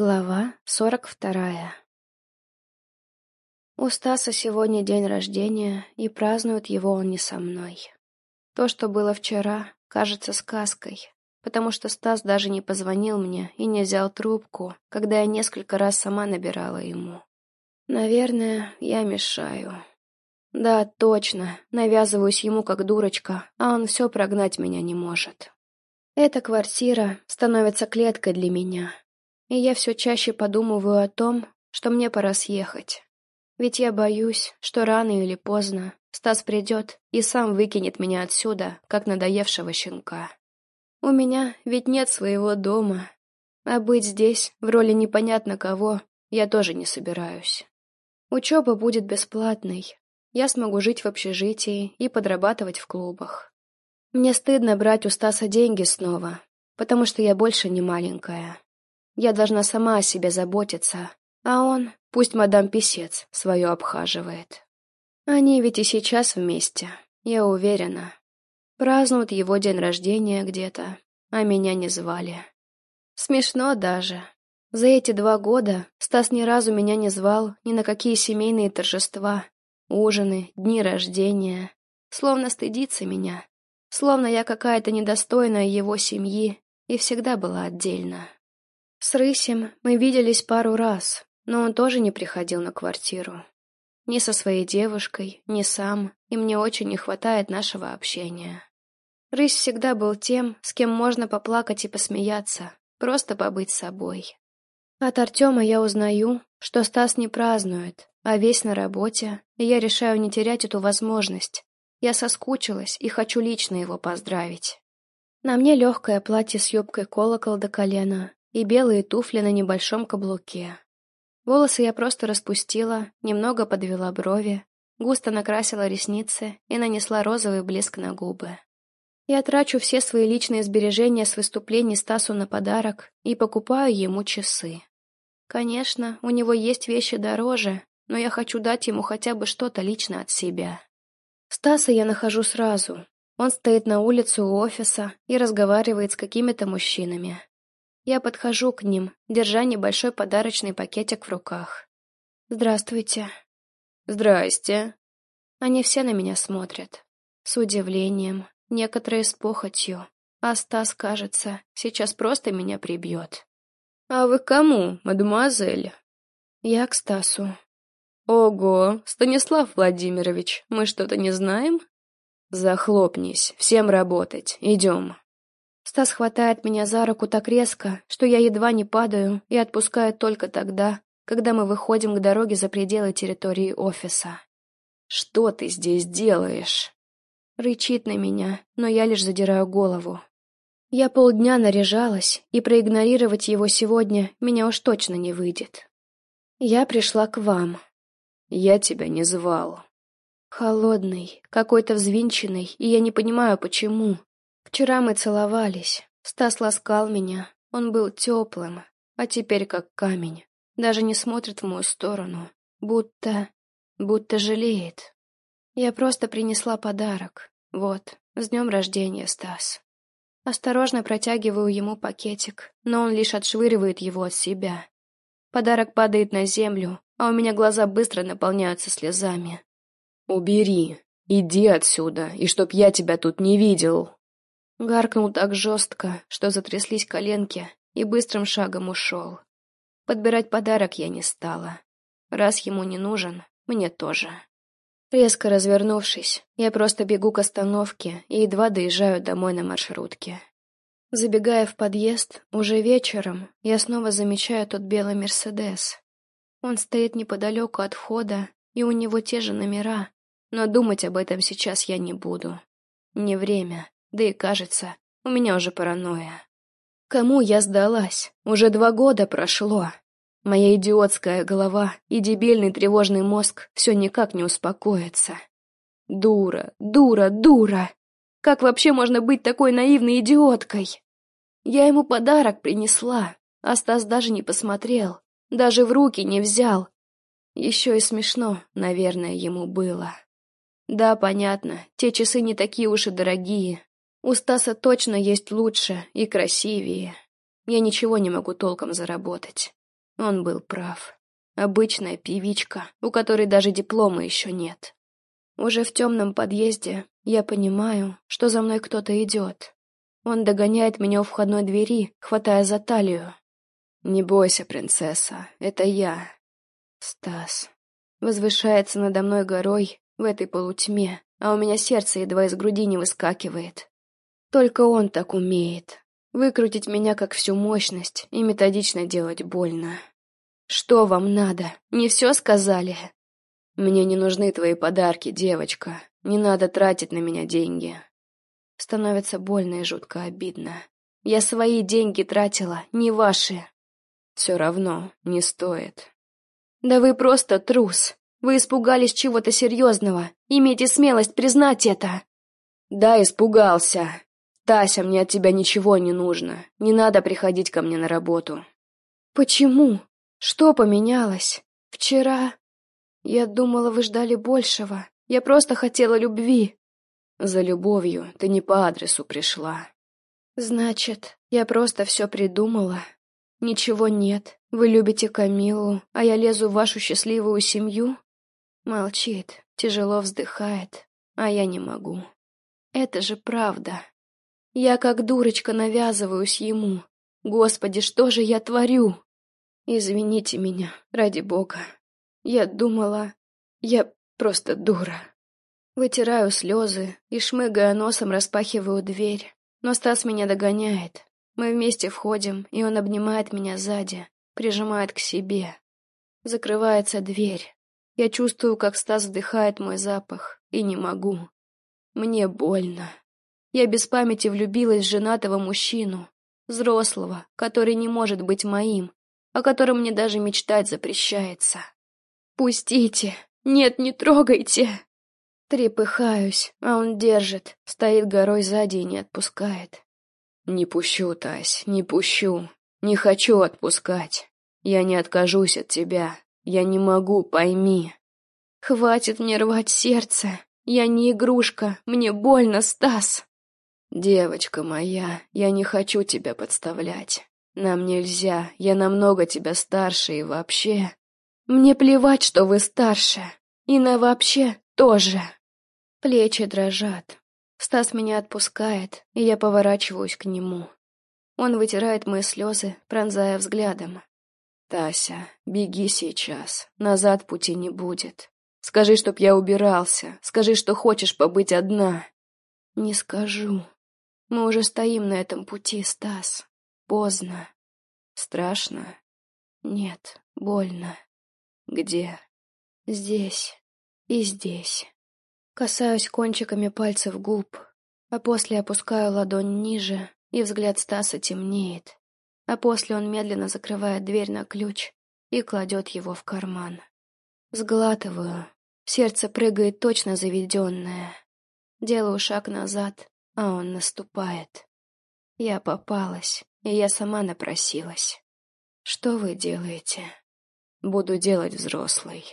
Глава сорок вторая У Стаса сегодня день рождения, и празднует его он не со мной. То, что было вчера, кажется сказкой, потому что Стас даже не позвонил мне и не взял трубку, когда я несколько раз сама набирала ему. Наверное, я мешаю. Да, точно, навязываюсь ему как дурочка, а он все прогнать меня не может. Эта квартира становится клеткой для меня, и я все чаще подумываю о том, что мне пора съехать. Ведь я боюсь, что рано или поздно Стас придет и сам выкинет меня отсюда, как надоевшего щенка. У меня ведь нет своего дома, а быть здесь, в роли непонятно кого, я тоже не собираюсь. Учеба будет бесплатной, я смогу жить в общежитии и подрабатывать в клубах. Мне стыдно брать у Стаса деньги снова, потому что я больше не маленькая. Я должна сама о себе заботиться, а он, пусть мадам Писец, свое обхаживает. Они ведь и сейчас вместе, я уверена. Празднуют его день рождения где-то, а меня не звали. Смешно даже. За эти два года Стас ни разу меня не звал ни на какие семейные торжества, ужины, дни рождения. Словно стыдится меня. Словно я какая-то недостойная его семьи и всегда была отдельно. С Рысем мы виделись пару раз, но он тоже не приходил на квартиру. Ни со своей девушкой, ни сам, и мне очень не хватает нашего общения. Рысь всегда был тем, с кем можно поплакать и посмеяться, просто побыть собой. От Артема я узнаю, что Стас не празднует, а весь на работе, и я решаю не терять эту возможность. Я соскучилась и хочу лично его поздравить. На мне легкое платье с юбкой колокол до колена, и белые туфли на небольшом каблуке. Волосы я просто распустила, немного подвела брови, густо накрасила ресницы и нанесла розовый блеск на губы. Я трачу все свои личные сбережения с выступлений Стасу на подарок и покупаю ему часы. Конечно, у него есть вещи дороже, но я хочу дать ему хотя бы что-то лично от себя. Стаса я нахожу сразу. Он стоит на улице у офиса и разговаривает с какими-то мужчинами. Я подхожу к ним, держа небольшой подарочный пакетик в руках. «Здравствуйте». «Здрасте». Они все на меня смотрят. С удивлением, некоторые с похотью. А Стас, кажется, сейчас просто меня прибьет. «А вы кому, мадемуазель?» «Я к Стасу». «Ого, Станислав Владимирович, мы что-то не знаем?» «Захлопнись, всем работать, идем». Стас хватает меня за руку так резко, что я едва не падаю и отпускает только тогда, когда мы выходим к дороге за пределы территории офиса. «Что ты здесь делаешь?» Рычит на меня, но я лишь задираю голову. Я полдня наряжалась, и проигнорировать его сегодня меня уж точно не выйдет. Я пришла к вам. Я тебя не звал. Холодный, какой-то взвинченный, и я не понимаю, почему. Вчера мы целовались. Стас ласкал меня. Он был теплым, а теперь как камень. Даже не смотрит в мою сторону. Будто... будто жалеет. Я просто принесла подарок. Вот, с днем рождения, Стас. Осторожно протягиваю ему пакетик, но он лишь отшвыривает его от себя. Подарок падает на землю, а у меня глаза быстро наполняются слезами. «Убери! Иди отсюда, и чтоб я тебя тут не видел!» Гаркнул так жестко, что затряслись коленки, и быстрым шагом ушел. Подбирать подарок я не стала. Раз ему не нужен, мне тоже. Резко развернувшись, я просто бегу к остановке и едва доезжаю домой на маршрутке. Забегая в подъезд, уже вечером, я снова замечаю тот белый Мерседес. Он стоит неподалеку от входа, и у него те же номера, но думать об этом сейчас я не буду. Не время. Да и кажется, у меня уже паранойя. Кому я сдалась? Уже два года прошло. Моя идиотская голова и дебильный тревожный мозг все никак не успокоятся. Дура, дура, дура! Как вообще можно быть такой наивной идиоткой? Я ему подарок принесла, а Стас даже не посмотрел, даже в руки не взял. Еще и смешно, наверное, ему было. Да, понятно, те часы не такие уж и дорогие, у Стаса точно есть лучше и красивее. Я ничего не могу толком заработать. Он был прав. Обычная певичка, у которой даже диплома еще нет. Уже в темном подъезде я понимаю, что за мной кто-то идет. Он догоняет меня у входной двери, хватая за талию. «Не бойся, принцесса, это я». Стас. Возвышается надо мной горой в этой полутьме, а у меня сердце едва из груди не выскакивает. Только он так умеет. Выкрутить меня как всю мощность и методично делать больно. Что вам надо? Не все сказали? Мне не нужны твои подарки, девочка. Не надо тратить на меня деньги. Становится больно и жутко обидно. Я свои деньги тратила, не ваши. Все равно не стоит. Да вы просто трус. Вы испугались чего-то серьезного. Имейте смелость признать это. Да, испугался. Тася, мне от тебя ничего не нужно. Не надо приходить ко мне на работу. Почему? Что поменялось? Вчера... Я думала, вы ждали большего. Я просто хотела любви. За любовью ты не по адресу пришла. Значит, я просто все придумала. Ничего нет. Вы любите Камилу, а я лезу в вашу счастливую семью? Молчит, тяжело вздыхает, а я не могу. Это же правда. Я как дурочка навязываюсь ему. Господи, что же я творю? Извините меня, ради бога. Я думала... Я просто дура. Вытираю слезы и, шмыгая носом, распахиваю дверь. Но Стас меня догоняет. Мы вместе входим, и он обнимает меня сзади, прижимает к себе. Закрывается дверь. Я чувствую, как Стас вдыхает мой запах, и не могу. Мне больно. Я без памяти влюбилась в женатого мужчину, взрослого, который не может быть моим, о котором мне даже мечтать запрещается. «Пустите! Нет, не трогайте!» Трепыхаюсь, а он держит, стоит горой сзади и не отпускает. «Не пущу, Тась, не пущу. Не хочу отпускать. Я не откажусь от тебя. Я не могу, пойми». «Хватит мне рвать сердце. Я не игрушка. Мне больно, Стас». «Девочка моя, я не хочу тебя подставлять. Нам нельзя, я намного тебя старше и вообще...» «Мне плевать, что вы старше. И на вообще тоже». Плечи дрожат. Стас меня отпускает, и я поворачиваюсь к нему. Он вытирает мои слезы, пронзая взглядом. «Тася, беги сейчас. Назад пути не будет. Скажи, чтоб я убирался. Скажи, что хочешь побыть одна». «Не скажу», мы уже стоим на этом пути, Стас. Поздно. Страшно? Нет, больно. Где? Здесь и здесь. Касаюсь кончиками пальцев губ, а после опускаю ладонь ниже, и взгляд Стаса темнеет. А после он медленно закрывает дверь на ключ и кладет его в карман. Сглатываю. Сердце прыгает точно заведенное. Делаю шаг назад, а он наступает. Я попалась, и я сама напросилась. Что вы делаете? Буду делать взрослый.